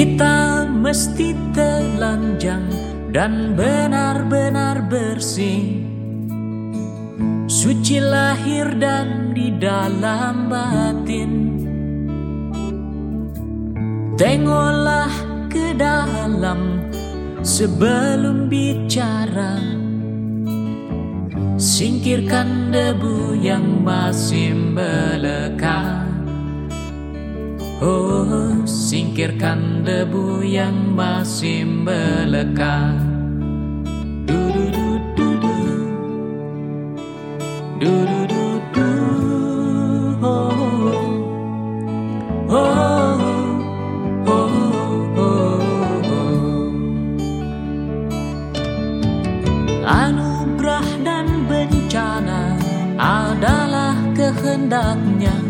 Kita mesti telanjang dan benar-benar bersih. Suci lahir dan di dalam batin. Tengoklah ke dalam sebelum bicara. Singkirkan debu yang masih melekat. Oh, singkirkan debu yang masih melekat. Oh. Oh. Oh. oh. Anugerah dan bencana adalah kehendaknya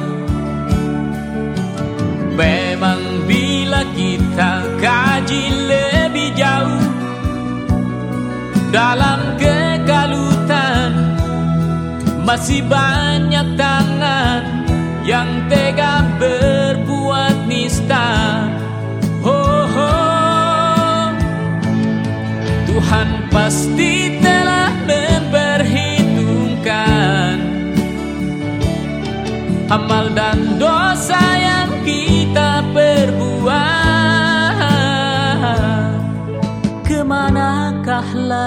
Memang bila kita kaji lebih jauh Dalam kegalutan Masih banyak tangan Yang tega berbuat nista oh, oh. Tuhan pasti telah memperhitungkan Amal dan dosa yang